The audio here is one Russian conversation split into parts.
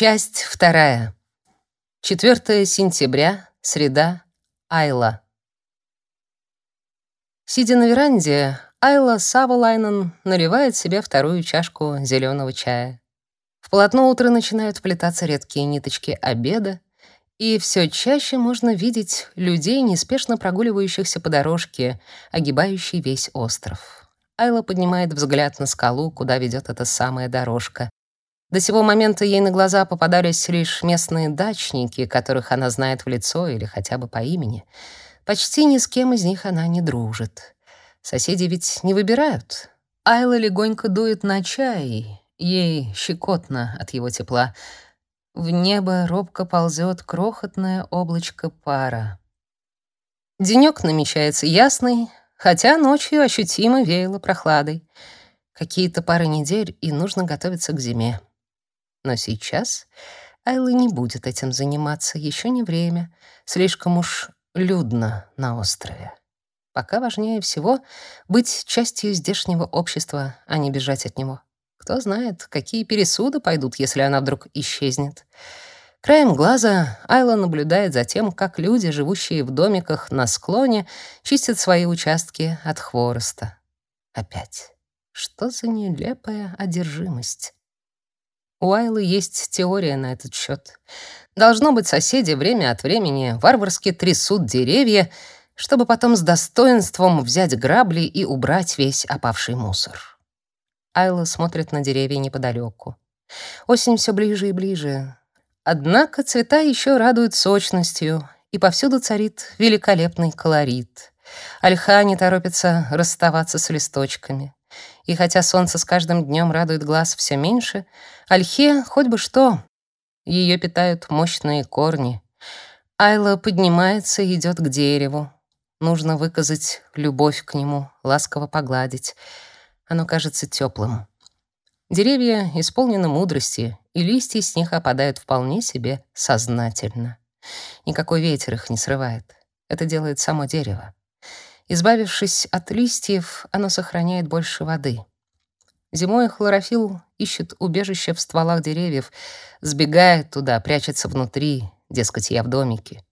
Часть вторая. 4 сентября, среда, Айла. Сидя на веранде, Айла Савалайнен наливает себе вторую чашку зеленого чая. В полотно утра начинают вплетаться редкие ниточки обеда, и все чаще можно видеть людей, неспешно прогуливающихся по дорожке, огибающей весь остров. Айла поднимает взгляд на скалу, куда ведет эта самая дорожка. До сего момента ей на глаза попадались лишь местные дачники, которых она знает в лицо или хотя бы по имени. Почти ни с кем из них она не дружит. Соседи ведь не выбирают. Айла легонько дует на чай, ей щекотно от его тепла. В небо робко ползет крохотное облачко пара. Денёк намечается ясный, хотя ночью ощутимо веяло прохладой. Какие-то пары недель, и нужно готовиться к зиме. Но сейчас Айла не будет этим заниматься, еще не время. Слишком уж людно на острове. Пока важнее всего быть частью здешнего общества, а не бежать от него. Кто знает, какие пересуды пойдут, если она вдруг исчезнет. Краем глаза Айла наблюдает за тем, как люди, живущие в домиках на склоне, чистят свои участки от хвороста. Опять. Что за нелепая одержимость? У Айлы есть теория на этот счет. Должно быть, соседи время от времени варварски трясут деревья, чтобы потом с достоинством взять грабли и убрать весь опавший мусор. Айла смотрит на деревья неподалеку. Осень все ближе и ближе. Однако цвета еще радуют сочностью, и повсюду царит великолепный колорит. Ольха не торопится расставаться с листочками. И хотя солнце с каждым днем радует глаз все меньше, ольхе хоть бы что. Ее питают мощные корни. Айла поднимается и идет к дереву. Нужно выказать любовь к нему, ласково погладить. Оно кажется теплым. Деревья исполнены мудрости, и листья с них опадают вполне себе сознательно. Никакой ветер их не срывает. Это делает само дерево. Избавившись от листьев, оно сохраняет больше воды. Зимой хлорофилл ищет убежище в стволах деревьев, сбегает туда, прячется внутри, дескать, я в домике.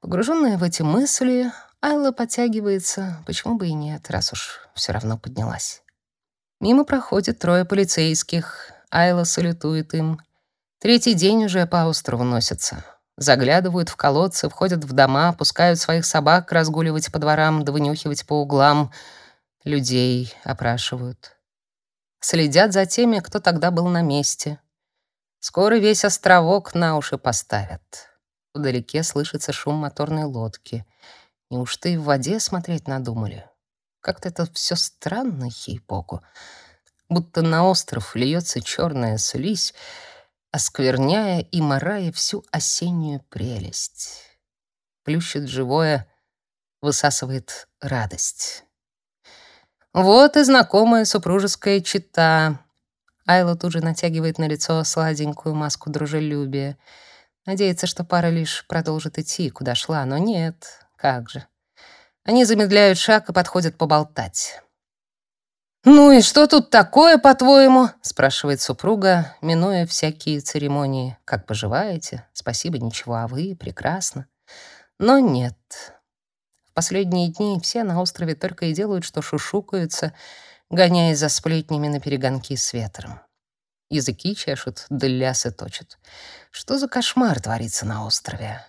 Погруженная в эти мысли, Айла подтягивается, почему бы и нет, раз уж все равно поднялась. Мимо проходят трое полицейских, Айла салютует им. Третий день уже по острову носятся. Заглядывают в колодцы, входят в дома, пускают своих собак разгуливать по дворам да вынюхивать по углам. Людей опрашивают. Следят за теми, кто тогда был на месте. Скоро весь островок на уши поставят. Вдалеке слышится шум моторной лодки. Неужто и в воде смотреть надумали? Как-то это все странно, ей-богу. Будто на остров льется черная слизь, оскверняя и морая всю осеннюю прелесть. Плющит живое, высасывает радость. Вот и знакомая супружеская чита. Айла тут же натягивает на лицо сладенькую маску дружелюбия. Надеется, что пара лишь продолжит идти, куда шла, но нет, как же. Они замедляют шаг и подходят поболтать. «Ну и что тут такое, по-твоему?» — спрашивает супруга, минуя всякие церемонии. «Как поживаете? Спасибо, ничего, а вы? Прекрасно». Но нет. Последние дни все на острове только и делают, что шушукаются, гоняясь за сплетнями на перегонки с ветром. Языки чешут, да лясы точат. Что за кошмар творится на острове?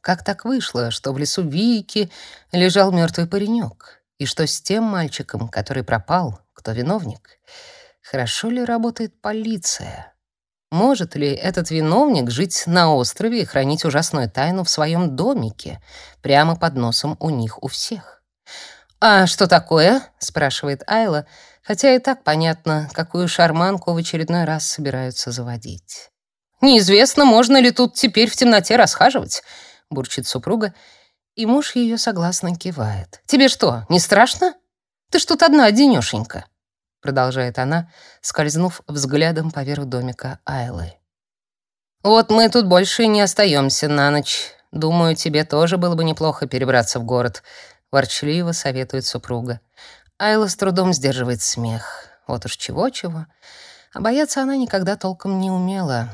Как так вышло, что в лесу Вики лежал мертвый паренек? И что с тем мальчиком, который пропал, кто виновник? Хорошо ли работает полиция? Может ли этот виновник жить на острове и хранить ужасную тайну в своем домике, прямо под носом у них у всех? «А что такое?» — спрашивает Айла, хотя и так понятно, какую шарманку в очередной раз собираются заводить. «Неизвестно, можно ли тут теперь в темноте расхаживать», — бурчит супруга, и муж ее согласно кивает. «Тебе что, не страшно? Ты ж тут одна одинёшенька» продолжает она, скользнув взглядом поверх домика Айлы. Вот мы тут больше не остаемся на ночь. Думаю, тебе тоже было бы неплохо перебраться в город, ворчливо советует супруга. Айла с трудом сдерживает смех. Вот уж чего-чего, а бояться она никогда толком не умела.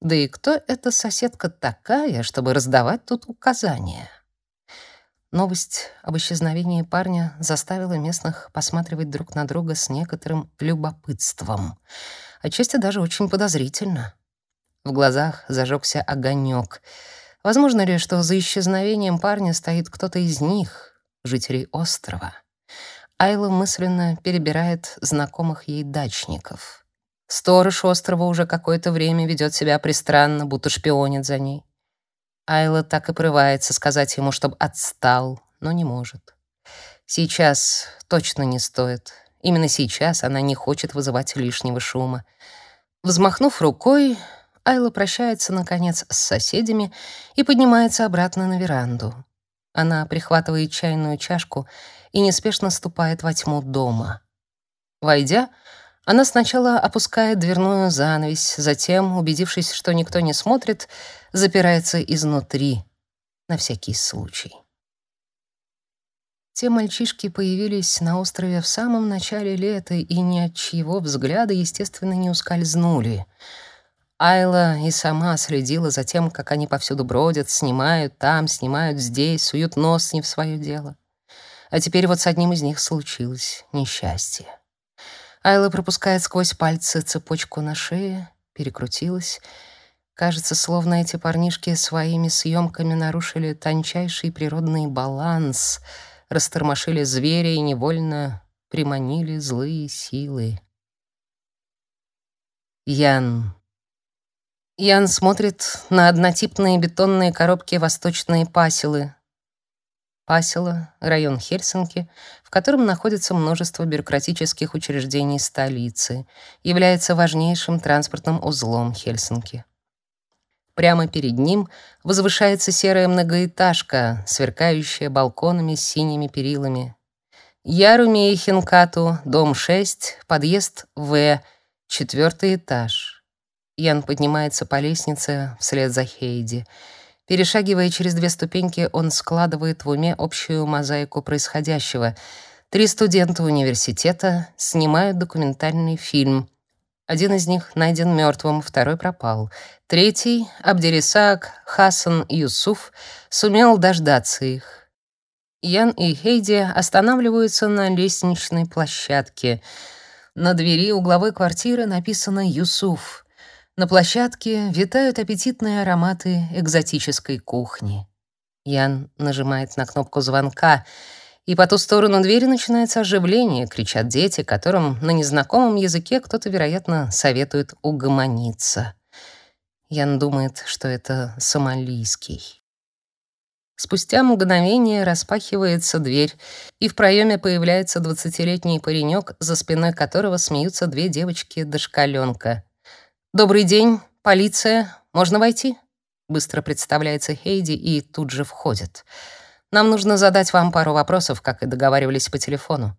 Да и кто эта соседка такая, чтобы раздавать тут указания? Новость об исчезновении парня заставила местных посматривать друг на друга с некоторым любопытством, отчасти даже очень подозрительно. В глазах зажегся огонек. Возможно ли, что за исчезновением парня стоит кто-то из них, жителей острова? Айла мысленно перебирает знакомых ей дачников. Сторож острова уже какое-то время ведет себя пристранно, будто шпионит за ней. Айла так и прывается сказать ему, чтобы отстал, но не может. Сейчас точно не стоит. Именно сейчас она не хочет вызывать лишнего шума. Взмахнув рукой, Айла прощается, наконец, с соседями и поднимается обратно на веранду. Она прихватывает чайную чашку и неспешно ступает во тьму дома. Войдя, она сначала опускает дверную занавесь, затем, убедившись, что никто не смотрит, запирается изнутри, на всякий случай. Те мальчишки появились на острове в самом начале лета и ни от чьего взгляда, естественно, не ускользнули. Айла и сама следила за тем, как они повсюду бродят, снимают там, снимают здесь, суют нос не в свое дело. А теперь вот с одним из них случилось несчастье. Айла пропускает сквозь пальцы цепочку на шее, перекрутилась. Кажется, словно эти парнишки своими съемками нарушили тончайший природный баланс, растормошили зверя и невольно приманили злые силы. Ян. Ян смотрит на однотипные бетонные коробки восточные пасилы, Пасела, район Хельсинки, в котором находится множество бюрократических учреждений столицы, является важнейшим транспортным узлом Хельсинки. Прямо перед ним возвышается серая многоэтажка, сверкающая балконами с синими перилами. Яруми и Хинкату, дом 6, подъезд В, четвертый этаж. Ян поднимается по лестнице вслед за Хейди — Перешагивая через две ступеньки, он складывает в уме общую мозаику происходящего. Три студента университета снимают документальный фильм. Один из них найден мертвым, второй пропал. Третий, Абдерисак Хасан Юсуф, сумел дождаться их. Ян и Хейди останавливаются на лестничной площадке. На двери угловой квартиры написано «Юсуф». На площадке витают аппетитные ароматы экзотической кухни. Ян нажимает на кнопку звонка, и по ту сторону двери начинается оживление, кричат дети, которым на незнакомом языке кто-то, вероятно, советует угомониться. Ян думает, что это сомалийский. Спустя мгновение распахивается дверь, и в проеме появляется двадцатилетний паренек, за спиной которого смеются две девочки-дошкалёнка. «Добрый день, полиция. Можно войти?» Быстро представляется Хейди и тут же входит. «Нам нужно задать вам пару вопросов, как и договаривались по телефону».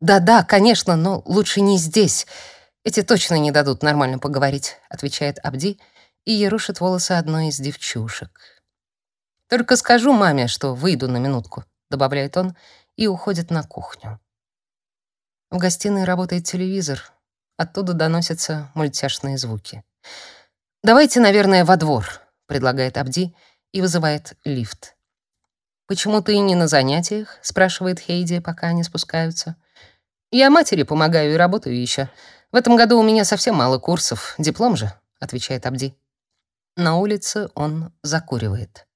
«Да-да, конечно, но лучше не здесь. Эти точно не дадут нормально поговорить», — отвечает Абди и ерушит волосы одной из девчушек. «Только скажу маме, что выйду на минутку», — добавляет он и уходит на кухню. В гостиной работает телевизор, Оттуда доносятся мультяшные звуки. «Давайте, наверное, во двор», — предлагает Абди и вызывает лифт. «Почему ты не на занятиях?» — спрашивает Хейди, пока они спускаются. «Я матери помогаю и работаю еще. В этом году у меня совсем мало курсов. Диплом же», — отвечает Абди. На улице он закуривает.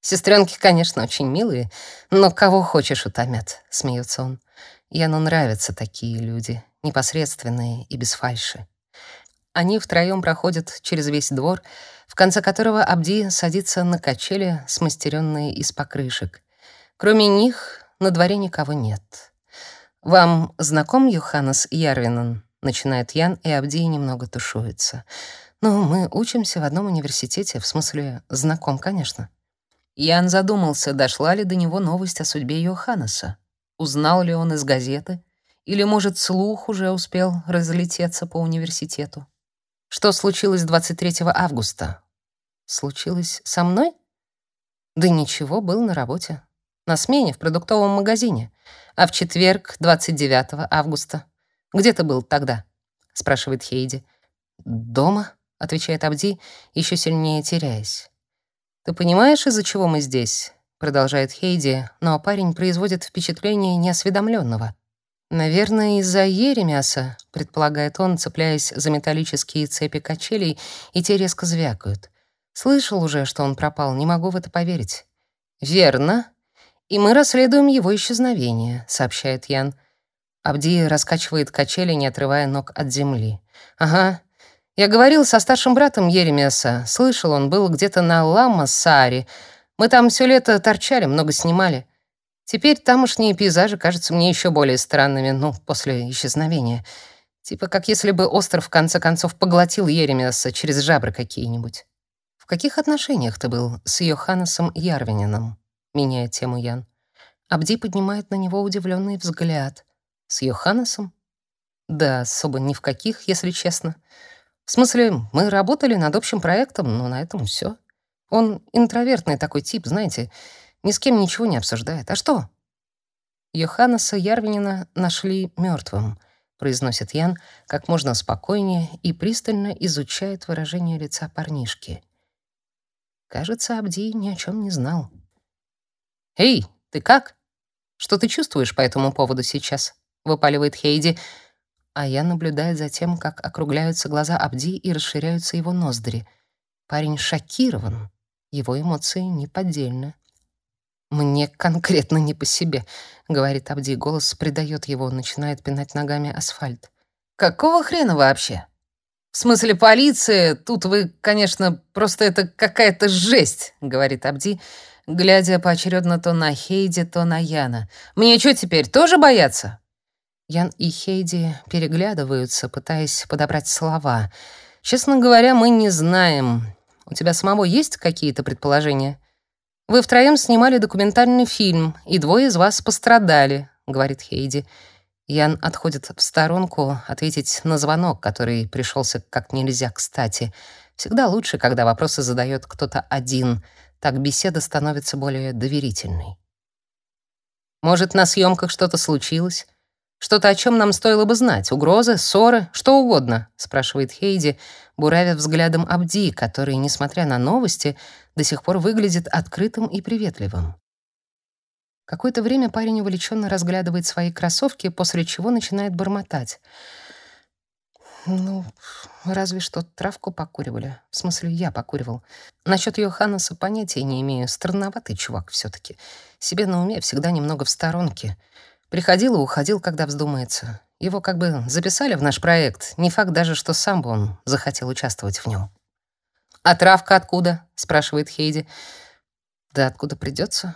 «Сестренки, конечно, очень милые, но кого хочешь утомят», — смеется он. «Яну нравятся такие люди непосредственные и без фальши. Они втроем проходят через весь двор, в конце которого Абди садится на качели, смастеренные из покрышек. Кроме них на дворе никого нет. «Вам знаком Йоханнес Ярвинен?» — начинает Ян, и Абди немного тушуется. «Ну, мы учимся в одном университете, в смысле, знаком, конечно». Ян задумался, дошла ли до него новость о судьбе Йоханнеса. Узнал ли он из газеты? Или, может, слух уже успел разлететься по университету? Что случилось 23 августа? Случилось со мной? Да ничего, был на работе. На смене в продуктовом магазине. А в четверг, 29 августа. Где ты был тогда? спрашивает Хейди. Дома, — отвечает Абди, еще сильнее теряясь. «Ты понимаешь, из-за чего мы здесь?» — продолжает Хейди, но парень производит впечатление неосведомленного. «Наверное, из-за Еремяса», — предполагает он, цепляясь за металлические цепи качелей, и те резко звякают. «Слышал уже, что он пропал, не могу в это поверить». «Верно. И мы расследуем его исчезновение», — сообщает Ян. Абди раскачивает качели, не отрывая ног от земли. «Ага. Я говорил со старшим братом Еремеса. Слышал, он был где-то на Лама-Сааре. Мы там все лето торчали, много снимали. Теперь тамошние пейзажи кажутся мне еще более странными, ну, после исчезновения. Типа как если бы остров в конце концов поглотил Еремеса через жабры какие-нибудь. В каких отношениях ты был с Йоханнесом Ярвинином? Меняет тему Ян. Абди поднимает на него удивленный взгляд. С Йоханнесом? Да, особо ни в каких, если честно. В смысле, мы работали над общим проектом, но на этом все. Он интровертный такой тип, знаете, ни с кем ничего не обсуждает. А что? Йоханнеса Ярвинина нашли мертвым, произносит Ян как можно спокойнее и пристально изучает выражение лица парнишки. Кажется, Абди ни о чем не знал. «Эй, ты как? Что ты чувствуешь по этому поводу сейчас?» — выпаливает Хейди, а я наблюдаю за тем, как округляются глаза Абди и расширяются его ноздри. Парень шокирован, его эмоции неподдельны. «Мне конкретно не по себе», — говорит Абди. Голос придает его, начинает пинать ногами асфальт. «Какого хрена вообще? В смысле полиция? Тут вы, конечно, просто это какая-то жесть», — говорит Абди, глядя поочередно то на Хейди, то на Яна. «Мне что теперь, тоже бояться?» Ян и Хейди переглядываются, пытаясь подобрать слова. «Честно говоря, мы не знаем. У тебя самого есть какие-то предположения?» Вы втроем снимали документальный фильм, и двое из вас пострадали, говорит Хейди. Ян отходит в сторонку ответить на звонок, который пришелся как нельзя кстати. Всегда лучше, когда вопросы задает кто-то один. Так беседа становится более доверительной. Может, на съемках что-то случилось? Что-то, о чем нам стоило бы знать? Угрозы, ссоры, что угодно?» — спрашивает Хейди, буравя взглядом Абди, который, несмотря на новости, до сих пор выглядит открытым и приветливым. Какое-то время парень увлеченно разглядывает свои кроссовки, после чего начинает бормотать. «Ну, разве что травку покуривали. В смысле, я покуривал. Насчет Йоханнеса понятия не имею. Странноватый чувак все таки Себе на уме всегда немного в сторонке». Приходил и уходил, когда вздумается. Его как бы записали в наш проект. Не факт даже, что сам бы он захотел участвовать в нем. «А травка откуда?» — спрашивает Хейди. «Да откуда придется?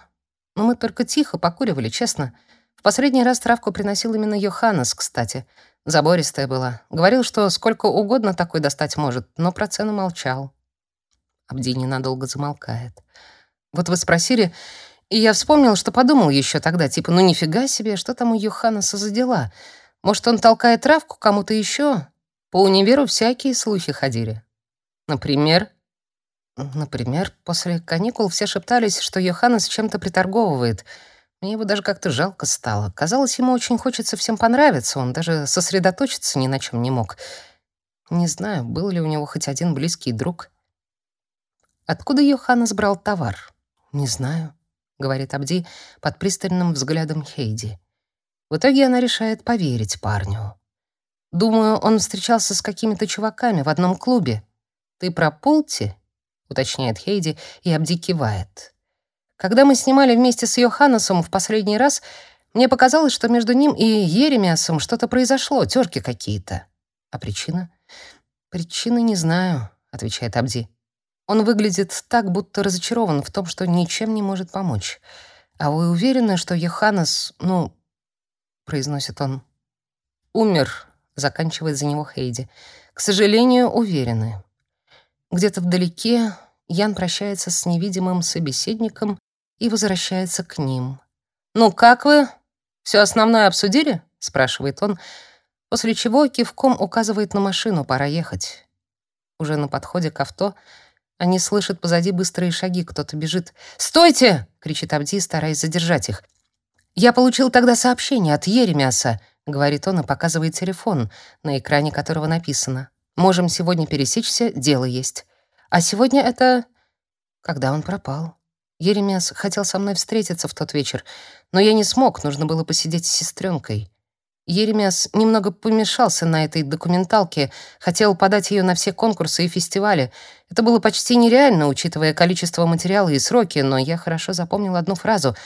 Но мы только тихо покуривали, честно. В последний раз травку приносил именно Йоханнес, кстати. Забористая была. Говорил, что сколько угодно такой достать может, но про цену молчал». Абди ненадолго замолкает. «Вот вы спросили, и я вспомнил, что подумал еще тогда, типа, ну нифига себе, что там у Йоханнеса за дела? Может, он толкает травку кому-то еще? По универу всякие слухи ходили. Например? Например, после каникул все шептались, что Йоханнес чем-то приторговывает. Мне его даже как-то жалко стало. Казалось, ему очень хочется всем понравиться, он даже сосредоточиться ни на чем не мог. Не знаю, был ли у него хоть один близкий друг. Откуда Йоханнес брал товар? Не знаю говорит Абди под пристальным взглядом Хейди. В итоге она решает поверить парню. Думаю, он встречался с какими-то чуваками в одном клубе. Ты про Полти? уточняет Хейди, и Абди кивает. Когда мы снимали вместе с Йоханнесом в последний раз, мне показалось, что между ним и Еремиасом что-то произошло, терки какие-то. А причина? Причины не знаю, отвечает Абди. Он выглядит так, будто разочарован в том, что ничем не может помочь. А вы уверены, что Йоханнес, ну, произносит он, умер, заканчивает за него Хейди. К сожалению, уверены. Где-то вдалеке Ян прощается с невидимым собеседником и возвращается к ним. «Ну, как вы? Все основное обсудили?» — спрашивает он, после чего кивком указывает на машину, пора ехать. Уже на подходе к авто они слышат позади быстрые шаги, кто-то бежит. «Стойте!» — кричит Абди, стараясь задержать их. «Я получил тогда сообщение от Еремяса», — говорит он и показывает телефон, на экране которого написано Можем сегодня пересечься, дело есть. А сегодня это... Когда он пропал? Еремес хотел со мной встретиться в тот вечер, но я не смог, нужно было посидеть с сестренкой. Еремес немного помешался на этой документалке, хотел подать ее на все конкурсы и фестивали. Это было почти нереально, учитывая количество материала и сроки, но я хорошо запомнил одну фразу.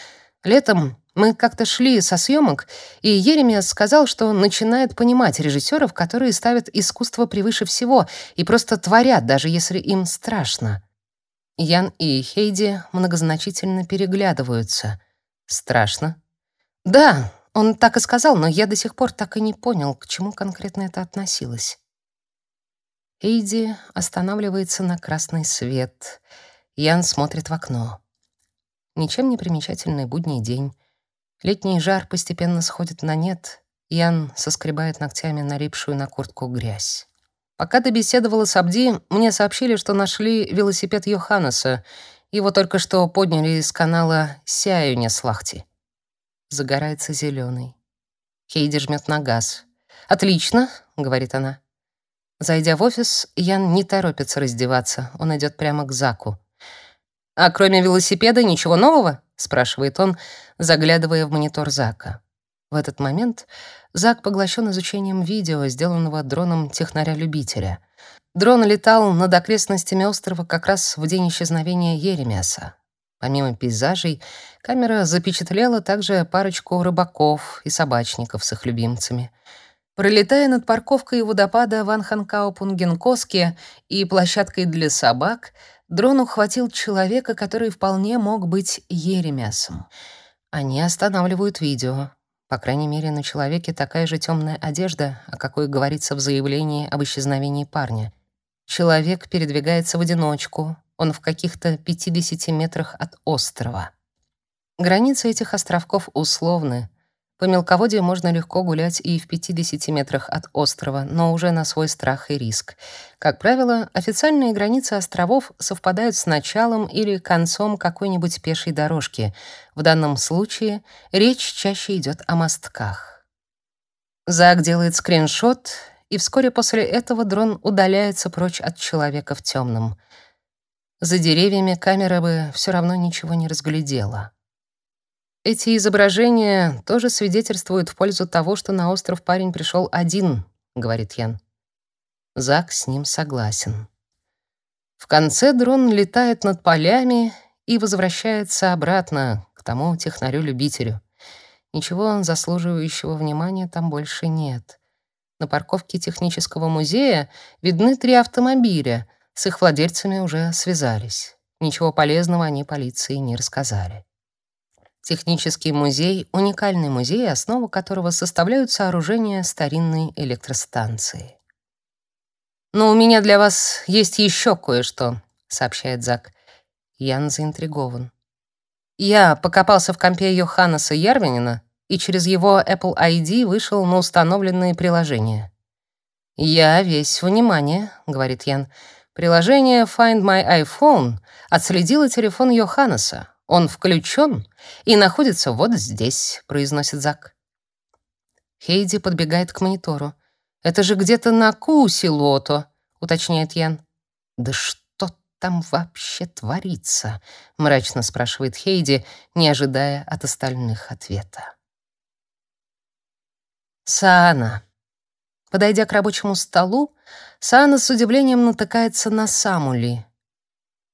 Летом мы как-то шли со съемок, и Еремес сказал, что начинает понимать режиссеров, которые ставят искусство превыше всего и просто творят, даже если им страшно. Ян и Хейди многозначительно переглядываются. Страшно? Да, он так и сказал, но я до сих пор так и не понял, к чему конкретно это относилось. Эйди останавливается на красный свет. Ян смотрит в окно. Ничем не примечательный будний день. Летний жар постепенно сходит на нет. Ян соскребает ногтями налипшую на куртку грязь. Пока ты беседовала с Абди, мне сообщили, что нашли велосипед Йоханнеса. Его только что подняли из канала Сяюня-Слахти. Загорается зеленый. Хейди жмет на газ. «Отлично», — говорит она. Зайдя в офис, Ян не торопится раздеваться. Он идет прямо к Заку. «А кроме велосипеда ничего нового?» — спрашивает он, заглядывая в монитор Зака. В этот момент Зак поглощен изучением видео, сделанного дроном технаря-любителя. Дрон летал над окрестностями острова как раз в день исчезновения Еремеса. Помимо пейзажей, камера запечатлела также парочку рыбаков и собачников с их любимцами. Пролетая над парковкой водопада Ван Ханкао Пунгенкоске и площадкой для собак, дрон ухватил человека, который вполне мог быть Еремясом. Они останавливают видео. По крайней мере, на человеке такая же темная одежда, о какой говорится в заявлении об исчезновении парня. Человек передвигается в одиночку, он в каких-то 50 метрах от острова. Границы этих островков условны. По мелководью можно легко гулять и в 50 метрах от острова, но уже на свой страх и риск. Как правило, официальные границы островов совпадают с началом или концом какой-нибудь пешей дорожки. В данном случае речь чаще идет о мостках. Зак делает скриншот, и вскоре после этого дрон удаляется прочь от человека в темном. За деревьями камера бы все равно ничего не разглядела. Эти изображения тоже свидетельствуют в пользу того, что на остров парень пришел один, говорит Ян. Зак с ним согласен. В конце дрон летает над полями и возвращается обратно к тому технарю-любителю. Ничего заслуживающего внимания там больше нет. На парковке технического музея видны три автомобиля, с их владельцами уже связались. Ничего полезного они полиции не рассказали. Технический музей — уникальный музей, основу которого составляют сооружения старинной электростанции. «Но у меня для вас есть еще кое-что», — сообщает Зак. Ян заинтригован. «Я покопался в компе Йоханнеса Ярвинина и через его Apple ID вышел на установленные приложения». «Я весь внимание», — говорит Ян. Приложение Find My iPhone отследило телефон Йоханнеса. Он включен и находится вот здесь, произносит Зак. Хейди подбегает к монитору. Это же где-то на Кусилото, уточняет Ян. Да что там вообще творится? мрачно спрашивает Хейди, не ожидая от остальных ответа. Саана. Подойдя к рабочему столу, Саана с удивлением натыкается на Самули.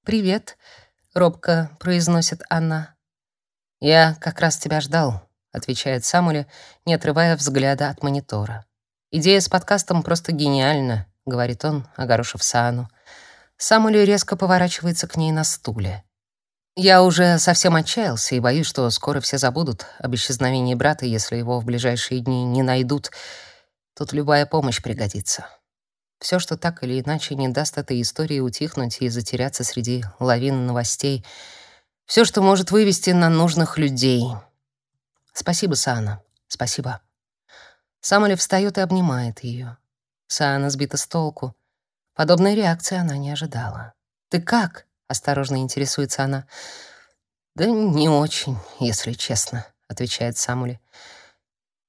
«Привет», — робко произносит она. «Я как раз тебя ждал», — отвечает Самули, не отрывая взгляда от монитора. «Идея с подкастом просто гениальна», — говорит он, огорошив Саану. Самули резко поворачивается к ней на стуле. «Я уже совсем отчаялся и боюсь, что скоро все забудут об исчезновении брата, если его в ближайшие дни не найдут. Тут любая помощь пригодится. Все, что так или иначе не даст этой истории утихнуть и затеряться среди лавин новостей. Все, что может вывести на нужных людей. Спасибо, Сана. Спасибо. Самоли встает и обнимает ее. Саана сбита с толку. Подобной реакции она не ожидала. «Ты как?» — осторожно интересуется она. «Да не очень, если честно», — отвечает Самули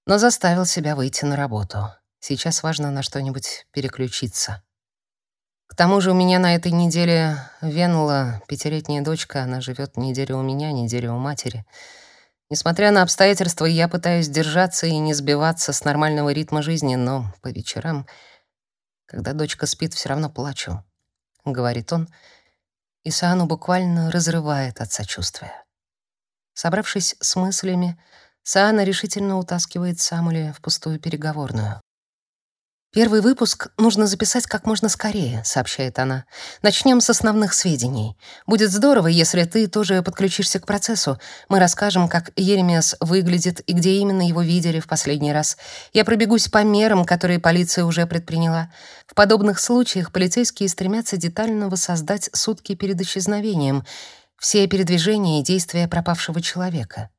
но заставил себя выйти на работу. Сейчас важно на что-нибудь переключиться. К тому же у меня на этой неделе Венла, пятилетняя дочка, она живет неделю у меня, неделю у матери. Несмотря на обстоятельства, я пытаюсь держаться и не сбиваться с нормального ритма жизни, но по вечерам, когда дочка спит, все равно плачу, — говорит он, и Саану буквально разрывает от сочувствия. Собравшись с мыслями, Саана решительно утаскивает Самули в пустую переговорную. «Первый выпуск нужно записать как можно скорее», — сообщает она. «Начнем с основных сведений. Будет здорово, если ты тоже подключишься к процессу. Мы расскажем, как Еремиас выглядит и где именно его видели в последний раз. Я пробегусь по мерам, которые полиция уже предприняла. В подобных случаях полицейские стремятся детально воссоздать сутки перед исчезновением, все передвижения и действия пропавшего человека».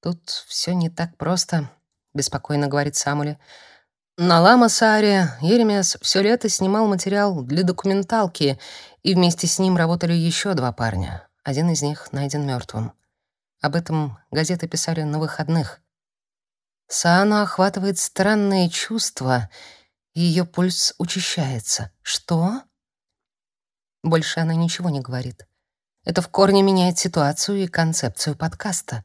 «Тут все не так просто», — беспокойно говорит Самуля. На Лама-Сааре Еремиас все лето снимал материал для документалки, и вместе с ним работали еще два парня. Один из них найден мертвым. Об этом газеты писали на выходных. Саану охватывает странное чувство, и ее пульс учащается. Что? Больше она ничего не говорит. Это в корне меняет ситуацию и концепцию подкаста.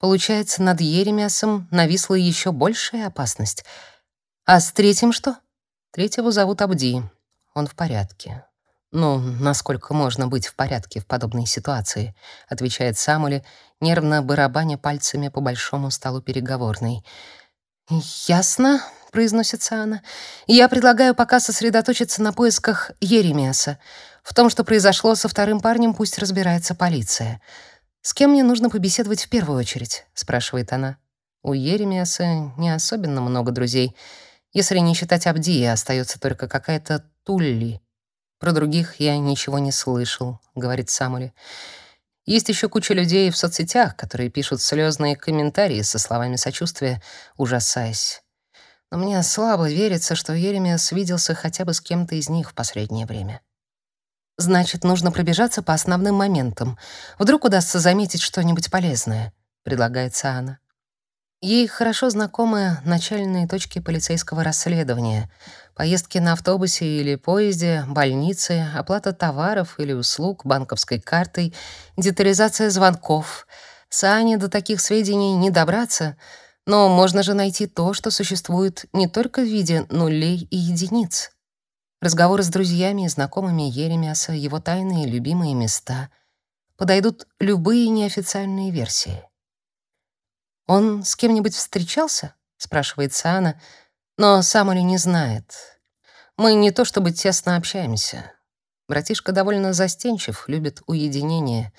Получается, над Еремиасом нависла еще большая опасность — а с третьим что? Третьего зовут Абди. Он в порядке. Ну, насколько можно быть в порядке в подобной ситуации, отвечает Самули, нервно барабаня пальцами по большому столу переговорной. Ясно, произносит она. Я предлагаю пока сосредоточиться на поисках Еремиаса. В том, что произошло со вторым парнем, пусть разбирается полиция. С кем мне нужно побеседовать в первую очередь, спрашивает она. У Еремиаса не особенно много друзей. Если не считать Абдия, остается только какая-то Тулли. Про других я ничего не слышал, говорит Самули. Есть еще куча людей в соцсетях, которые пишут слезные комментарии со словами сочувствия, ужасаясь. Но мне слабо верится, что Еремиас виделся хотя бы с кем-то из них в последнее время. Значит, нужно пробежаться по основным моментам. Вдруг удастся заметить что-нибудь полезное, предлагает Анна. Ей хорошо знакомы начальные точки полицейского расследования. Поездки на автобусе или поезде, больницы, оплата товаров или услуг банковской картой, детализация звонков. Сане до таких сведений не добраться, но можно же найти то, что существует не только в виде нулей и единиц. Разговоры с друзьями и знакомыми Еремиаса, его тайные любимые места. Подойдут любые неофициальные версии. «Он с кем-нибудь встречался?» — спрашивает Саана, но Самули не знает. Мы не то чтобы тесно общаемся. Братишка довольно застенчив, любит уединение.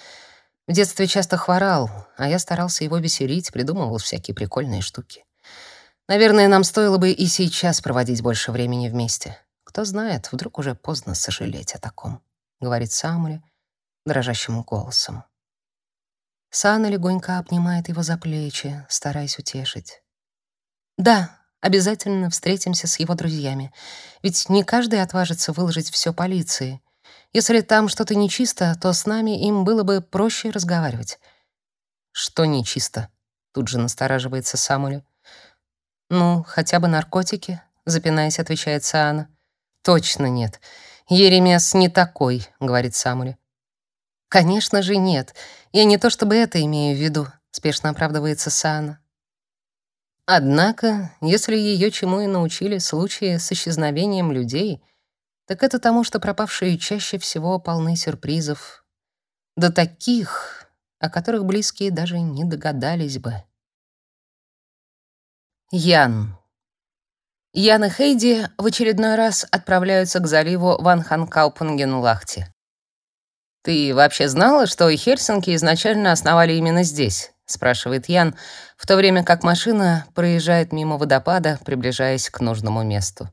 В детстве часто хворал, а я старался его веселить, придумывал всякие прикольные штуки. Наверное, нам стоило бы и сейчас проводить больше времени вместе. Кто знает, вдруг уже поздно сожалеть о таком, — говорит Самули дрожащим голосом. Сана легонько обнимает его за плечи, стараясь утешить. «Да, обязательно встретимся с его друзьями. Ведь не каждый отважится выложить все полиции. Если там что-то нечисто, то с нами им было бы проще разговаривать». «Что нечисто?» — тут же настораживается Самуэль. «Ну, хотя бы наркотики», — запинаясь, отвечает Саана. «Точно нет. Еремес не такой», — говорит Самуэль. Конечно же, нет. Я не то чтобы это имею в виду, спешно оправдывается Саана. Однако, если ее чему и научили случаи с исчезновением людей, так это тому, что пропавшие чаще всего полны сюрпризов, до таких, о которых близкие даже не догадались бы. Ян. Ян и Хейди в очередной раз отправляются к заливу Ван Ханкаупенген-Лахти. «Ты вообще знала, что Хельсинки изначально основали именно здесь?» — спрашивает Ян, в то время как машина проезжает мимо водопада, приближаясь к нужному месту.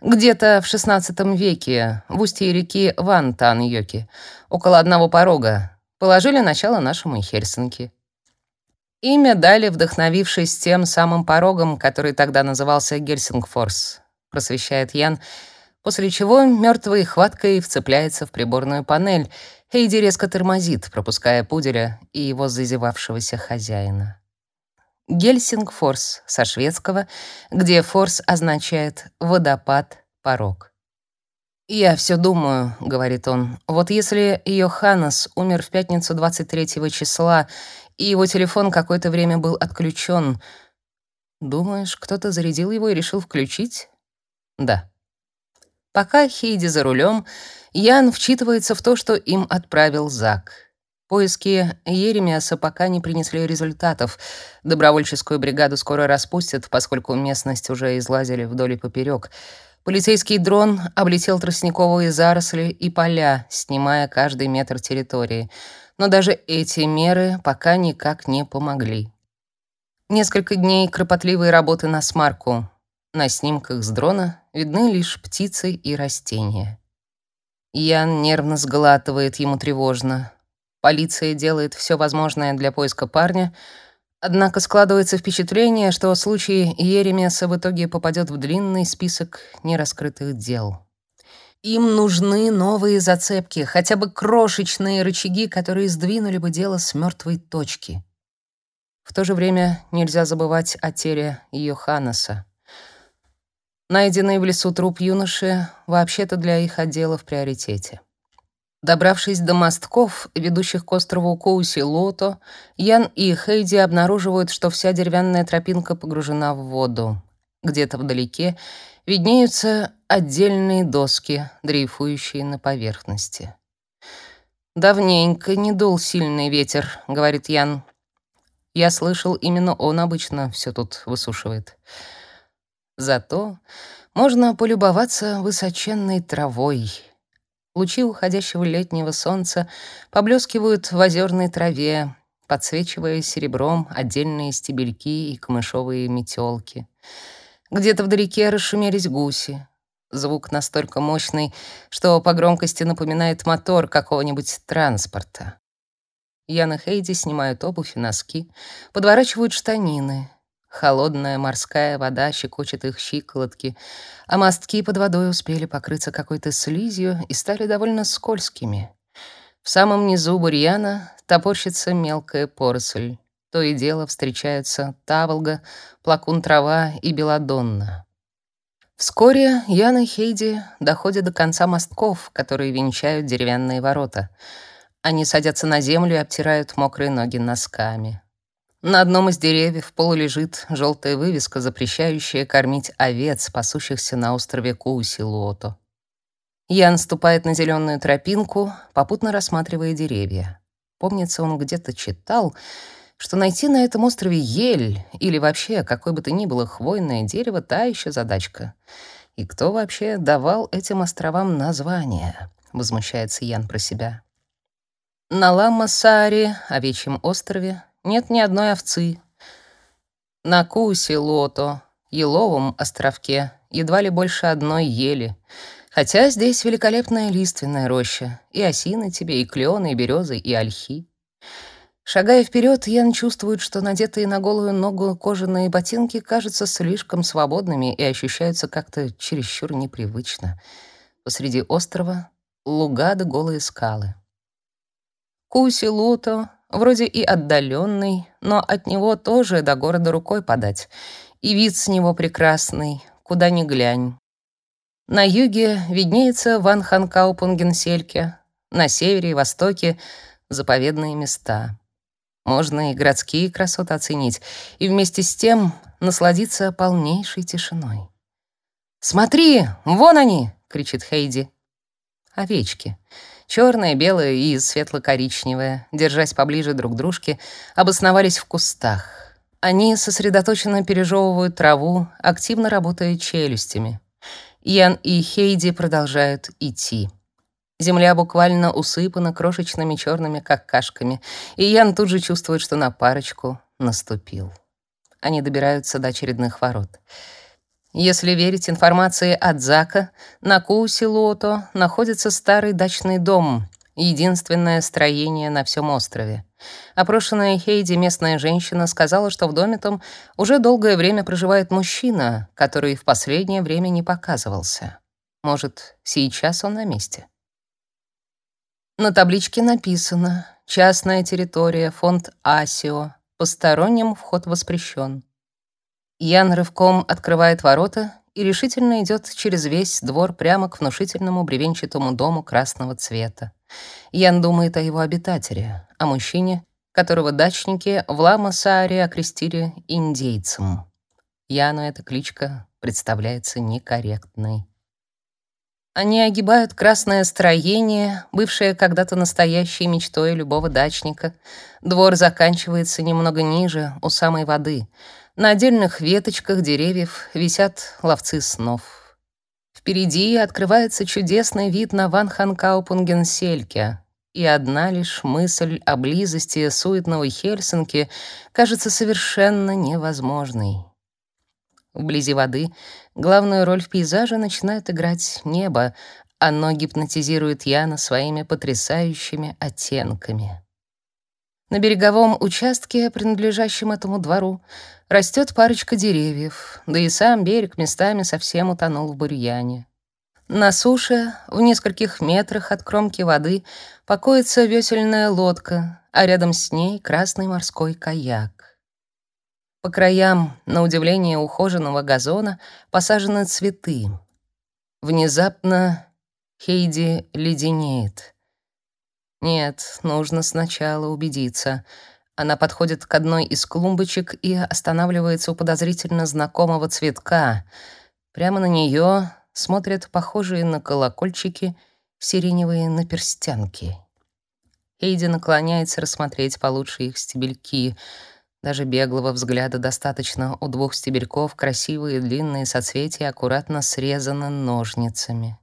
«Где-то в XVI веке, в устье реки Вантан-Йоки, около одного порога, положили начало нашему Хельсинки». Имя дали, вдохновившись тем самым порогом, который тогда назывался Гельсингфорс, просвещает Ян, после чего мертвой хваткой вцепляется в приборную панель — Хейди резко тормозит, пропуская пуделя и его зазевавшегося хозяина. Гельсингфорс со шведского, где форс означает водопад, порог. «Я все думаю», — говорит он, — «вот если Йоханнес умер в пятницу 23 числа, и его телефон какое-то время был отключен, думаешь, кто-то зарядил его и решил включить?» «Да». Пока Хейди за рулем, Ян вчитывается в то, что им отправил Зак. Поиски Еремиаса пока не принесли результатов. Добровольческую бригаду скоро распустят, поскольку местность уже излазили вдоль и поперек. Полицейский дрон облетел тростниковые заросли и поля, снимая каждый метр территории. Но даже эти меры пока никак не помогли. Несколько дней кропотливой работы на смарку. На снимках с дрона видны лишь птицы и растения. Ян нервно сглатывает, ему тревожно. Полиция делает все возможное для поиска парня — Однако складывается впечатление, что случай Еремеса в итоге попадет в длинный список нераскрытых дел. Им нужны новые зацепки, хотя бы крошечные рычаги, которые сдвинули бы дело с мертвой точки. В то же время нельзя забывать о тере Йоханнеса. Найденный в лесу труп юноши вообще-то для их отдела в приоритете. Добравшись до мостков, ведущих к острову Коуси-Лото, Ян и Хейди обнаруживают, что вся деревянная тропинка погружена в воду. Где-то вдалеке виднеются отдельные доски, дрейфующие на поверхности. «Давненько не дул сильный ветер», — говорит Ян. «Я слышал, именно он обычно все тут высушивает. Зато можно полюбоваться высоченной травой» Лучи уходящего летнего солнца поблескивают в озерной траве, подсвечивая серебром отдельные стебельки и камышовые метелки. Где-то вдалеке расшумелись гуси. Звук настолько мощный, что по громкости напоминает мотор какого-нибудь транспорта. Ян и Хейди снимают обувь и носки, подворачивают штанины. Холодная морская вода щекочет их щиколотки, а мостки под водой успели покрыться какой-то слизью и стали довольно скользкими. В самом низу бурьяна топорщится мелкая поросль. То и дело встречаются таволга, плакун трава и белодонна. Вскоре Яна и Хейди доходят до конца мостков, которые венчают деревянные ворота. Они садятся на землю и обтирают мокрые ноги носками. На одном из деревьев полулежит желтая вывеска, запрещающая кормить овец, пасущихся на острове Куусилуото. Ян ступает на зеленую тропинку, попутно рассматривая деревья. Помнится, он где-то читал, что найти на этом острове ель или вообще какое бы то ни было хвойное дерево — та еще задачка. И кто вообще давал этим островам название? Возмущается Ян про себя. На Ламасаре, овечьем острове, нет ни одной овцы. На Кусе Лото, еловом островке, едва ли больше одной ели. Хотя здесь великолепная лиственная роща, и осины тебе, и клены, и березы, и ольхи. Шагая вперед, Ян чувствует, что надетые на голую ногу кожаные ботинки кажутся слишком свободными и ощущаются как-то чересчур непривычно. Посреди острова луга да голые скалы. Куси-Луто Вроде и отдаленный, но от него тоже до города рукой подать. И вид с него прекрасный, куда ни глянь. На юге виднеется Ван Ханкаупунгенсельке, на севере и востоке — заповедные места. Можно и городские красоты оценить, и вместе с тем насладиться полнейшей тишиной. «Смотри, вон они!» — кричит Хейди. Овечки. Черная, белая и светло-коричневая, держась поближе друг к дружке, обосновались в кустах. Они сосредоточенно пережевывают траву, активно работая челюстями. Ян и Хейди продолжают идти. Земля буквально усыпана крошечными черными какашками, и Ян тут же чувствует, что на парочку наступил. Они добираются до очередных ворот. Если верить информации от Зака, на Куусилото находится старый дачный дом, единственное строение на всем острове. Опрошенная Хейди местная женщина сказала, что в доме том уже долгое время проживает мужчина, который в последнее время не показывался. Может, сейчас он на месте. На табличке написано «Частная территория, фонд Асио, посторонним вход воспрещен». Ян рывком открывает ворота и решительно идет через весь двор прямо к внушительному бревенчатому дому красного цвета. Ян думает о его обитателе, о мужчине, которого дачники в Лама-Сааре окрестили индейцем. Яну эта кличка представляется некорректной. Они огибают красное строение, бывшее когда-то настоящей мечтой любого дачника. Двор заканчивается немного ниже, у самой воды. На отдельных веточках деревьев висят ловцы снов. Впереди открывается чудесный вид на Ван Ханкаупунгенсельке, и одна лишь мысль о близости суетного Хельсинки кажется совершенно невозможной. Вблизи воды главную роль в пейзаже начинает играть небо, оно гипнотизирует Яна своими потрясающими оттенками. На береговом участке, принадлежащем этому двору, растет парочка деревьев, да и сам берег местами совсем утонул в бурьяне. На суше, в нескольких метрах от кромки воды, покоится весельная лодка, а рядом с ней красный морской каяк. По краям, на удивление ухоженного газона, посажены цветы. Внезапно Хейди леденеет. Нет, нужно сначала убедиться. Она подходит к одной из клумбочек и останавливается у подозрительно знакомого цветка. Прямо на нее смотрят похожие на колокольчики сиреневые наперстянки. Хейди наклоняется рассмотреть получше их стебельки — даже беглого взгляда достаточно. У двух стебельков красивые длинные соцветия аккуратно срезаны ножницами.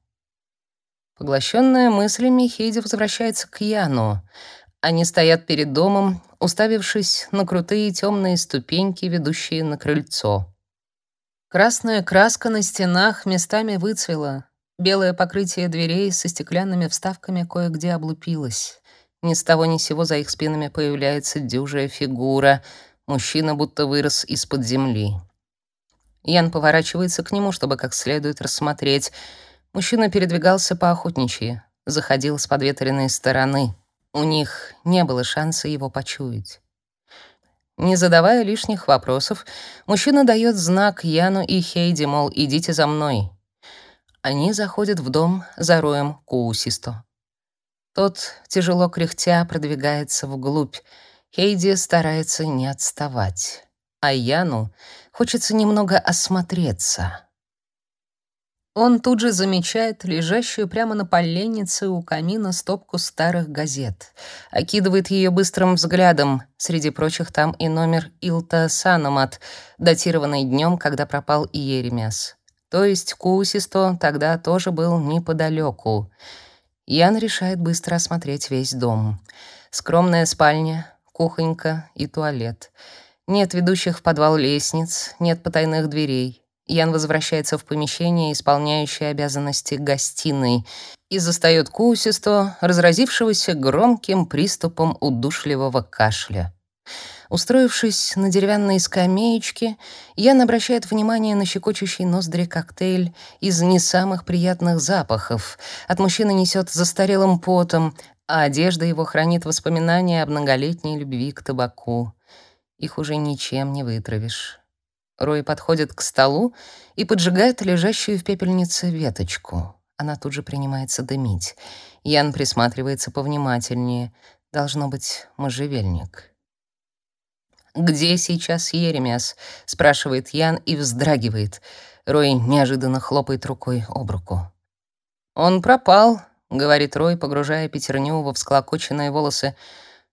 Поглощенная мыслями, Хейди возвращается к Яну. Они стоят перед домом, уставившись на крутые темные ступеньки, ведущие на крыльцо. Красная краска на стенах местами выцвела. Белое покрытие дверей со стеклянными вставками кое-где облупилось. Ни с того ни сего за их спинами появляется дюжая фигура. Мужчина будто вырос из-под земли. Ян поворачивается к нему, чтобы как следует рассмотреть. Мужчина передвигался по охотничьи, заходил с подветренной стороны. У них не было шанса его почуять. Не задавая лишних вопросов, мужчина дает знак Яну и Хейди, мол, идите за мной. Они заходят в дом за роем Куусисто. Тот, тяжело кряхтя, продвигается вглубь. Хейди старается не отставать. А Яну хочется немного осмотреться. Он тут же замечает лежащую прямо на поленнице у камина стопку старых газет. Окидывает ее быстрым взглядом. Среди прочих там и номер Илта Саномат, датированный днем, когда пропал Иеремиас. То есть Кусисто тогда тоже был неподалеку. Ян решает быстро осмотреть весь дом. Скромная спальня, кухонька и туалет. Нет ведущих в подвал лестниц, нет потайных дверей. Ян возвращается в помещение, исполняющее обязанности гостиной, и застаёт Кусисто, разразившегося громким приступом удушливого кашля. Устроившись на деревянной скамеечке, Ян обращает внимание на щекочущий ноздри коктейль из не самых приятных запахов. От мужчины несет застарелым потом, а одежда его хранит воспоминания о многолетней любви к табаку. Их уже ничем не вытравишь. Рой подходит к столу и поджигает лежащую в пепельнице веточку. Она тут же принимается дымить. Ян присматривается повнимательнее. Должно быть можжевельник. «Где сейчас Еремиас?» — спрашивает Ян и вздрагивает. Рой неожиданно хлопает рукой об руку. «Он пропал», — говорит Рой, погружая пятерню во всклокоченные волосы.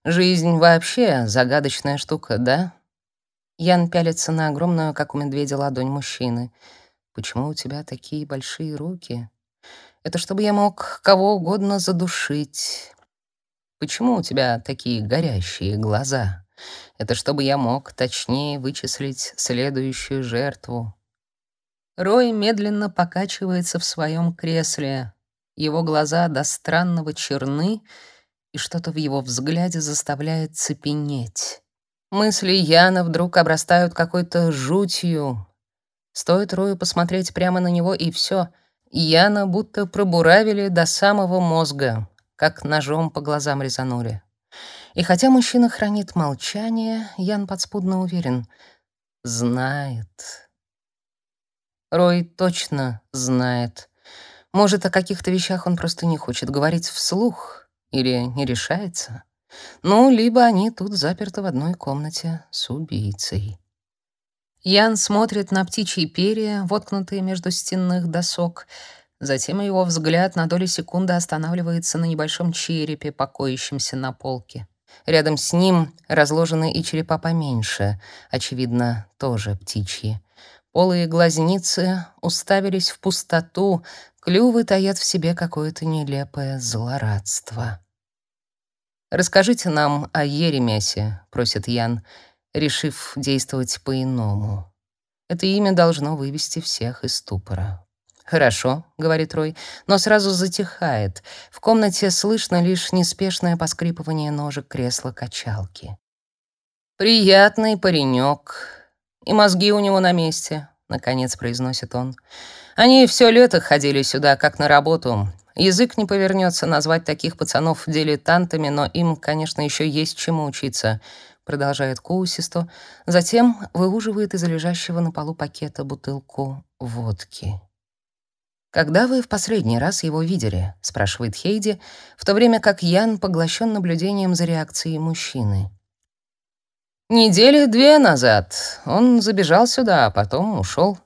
«Жизнь вообще загадочная штука, да?» Ян пялится на огромную, как у медведя, ладонь мужчины. «Почему у тебя такие большие руки?» «Это чтобы я мог кого угодно задушить». «Почему у тебя такие горящие глаза?» Это чтобы я мог точнее вычислить следующую жертву. Рой медленно покачивается в своем кресле. Его глаза до странного черны, и что-то в его взгляде заставляет цепенеть. Мысли Яна вдруг обрастают какой-то жутью. Стоит Рою посмотреть прямо на него, и все. Яна будто пробуравили до самого мозга, как ножом по глазам резанули. И хотя мужчина хранит молчание, Ян подспудно уверен — знает. Рой точно знает. Может, о каких-то вещах он просто не хочет говорить вслух или не решается. Ну, либо они тут заперты в одной комнате с убийцей. Ян смотрит на птичьи перья, воткнутые между стенных досок. Затем его взгляд на доли секунды останавливается на небольшом черепе, покоящемся на полке. Рядом с ним разложены и черепа поменьше, очевидно, тоже птичьи. Полые глазницы уставились в пустоту, клювы таят в себе какое-то нелепое злорадство. «Расскажите нам о Еремесе», — просит Ян, решив действовать по-иному. Это имя должно вывести всех из ступора. «Хорошо», — говорит Рой, но сразу затихает. В комнате слышно лишь неспешное поскрипывание ножек кресла-качалки. «Приятный паренек, и мозги у него на месте», — наконец произносит он. «Они все лето ходили сюда, как на работу, Язык не повернется назвать таких пацанов дилетантами, но им, конечно, еще есть чему учиться, продолжает Коусисто, затем выуживает из лежащего на полу пакета бутылку водки. Когда вы в последний раз его видели? спрашивает Хейди, в то время как Ян поглощен наблюдением за реакцией мужчины. Недели две назад он забежал сюда, а потом ушел.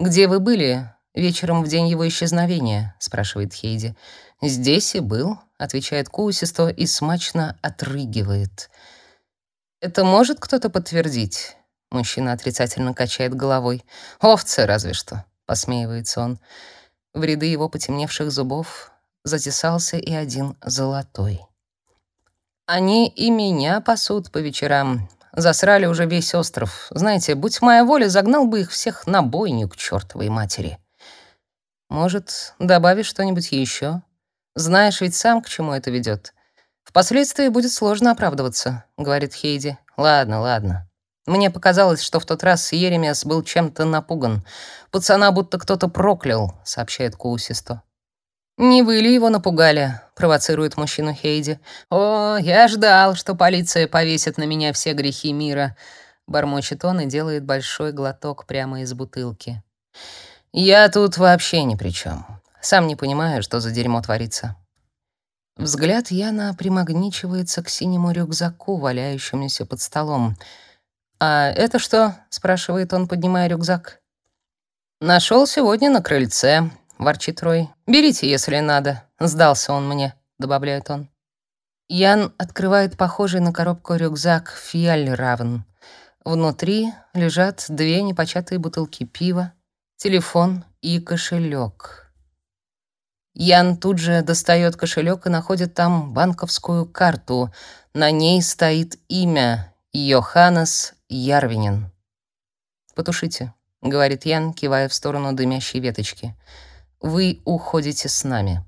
Где вы были? «Вечером в день его исчезновения?» — спрашивает Хейди. «Здесь и был», — отвечает Куусисто и смачно отрыгивает. «Это может кто-то подтвердить?» Мужчина отрицательно качает головой. «Овцы разве что», — посмеивается он. В ряды его потемневших зубов затесался и один золотой. «Они и меня пасут по вечерам. Засрали уже весь остров. Знаете, будь моя воля, загнал бы их всех на бойню к чертовой матери». Может, добавишь что-нибудь еще? Знаешь ведь сам, к чему это ведет. Впоследствии будет сложно оправдываться, говорит Хейди. Ладно, ладно. Мне показалось, что в тот раз Еремес был чем-то напуган. Пацана будто кто-то проклял, сообщает Кусисто. «Не вы ли его напугали?» — провоцирует мужчину Хейди. «О, я ждал, что полиция повесит на меня все грехи мира», — бормочет он и делает большой глоток прямо из бутылки. Я тут вообще ни при чем. Сам не понимаю, что за дерьмо творится. Взгляд Яна примагничивается к синему рюкзаку, валяющемуся под столом. «А это что?» — спрашивает он, поднимая рюкзак. «Нашел сегодня на крыльце», — ворчит Рой. «Берите, если надо. Сдался он мне», — добавляет он. Ян открывает похожий на коробку рюкзак Фьяльравен. Внутри лежат две непочатые бутылки пива, телефон и кошелек. Ян тут же достает кошелек и находит там банковскую карту. На ней стоит имя Йоханнес Ярвинин. «Потушите», — говорит Ян, кивая в сторону дымящей веточки. «Вы уходите с нами».